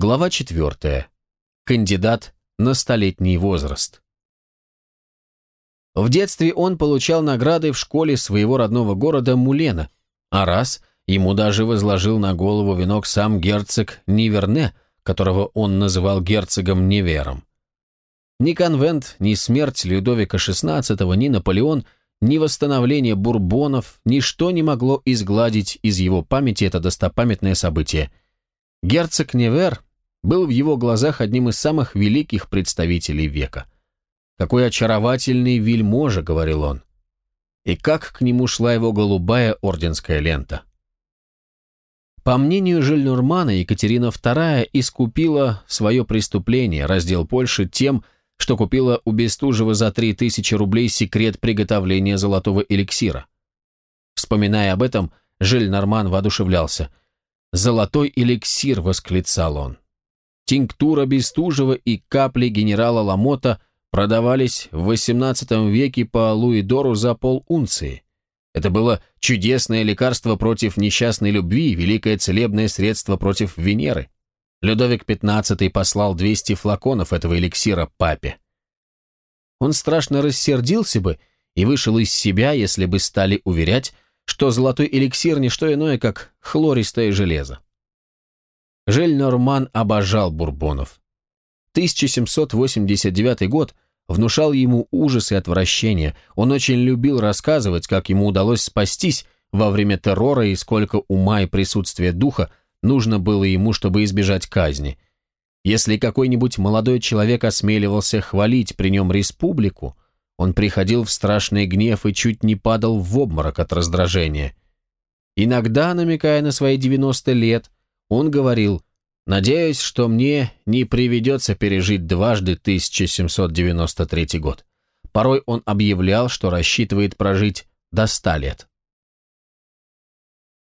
Глава 4. Кандидат на столетний возраст. В детстве он получал награды в школе своего родного города Мулена, а раз ему даже возложил на голову венок сам герцог Ниверне, которого он называл герцогом Невером. Ни конвент, ни смерть Людовика XVI, ни Наполеон, ни восстановление бурбонов, ничто не могло изгладить из его памяти это достопамятное событие. Герцог Невер был в его глазах одним из самых великих представителей века. «Какой очаровательный вельможа», — говорил он. И как к нему шла его голубая орденская лента. По мнению Жильнурмана, Екатерина II искупила свое преступление, раздел Польши, тем, что купила у Бестужева за 3000 рублей секрет приготовления золотого эликсира. Вспоминая об этом, Жильнорман воодушевлялся. «Золотой эликсир!» — восклицал он. Тинктура Бестужева и капли генерала Ламота продавались в XVIII веке по Луидору за полунции. Это было чудесное лекарство против несчастной любви, великое целебное средство против Венеры. Людовик XV послал 200 флаконов этого эликсира папе. Он страшно рассердился бы и вышел из себя, если бы стали уверять, что золотой эликсир – не что иное, как хлористое железо. Жиль Норман обожал бурбонов. 1789 год внушал ему ужас и отвращение. Он очень любил рассказывать, как ему удалось спастись во время террора и сколько ума и присутствия духа нужно было ему, чтобы избежать казни. Если какой-нибудь молодой человек осмеливался хвалить при нем республику, он приходил в страшный гнев и чуть не падал в обморок от раздражения. Иногда, намекая на свои 90 лет, он говорил, «Надеюсь, что мне не приведется пережить дважды 1793 год». Порой он объявлял, что рассчитывает прожить до ста лет.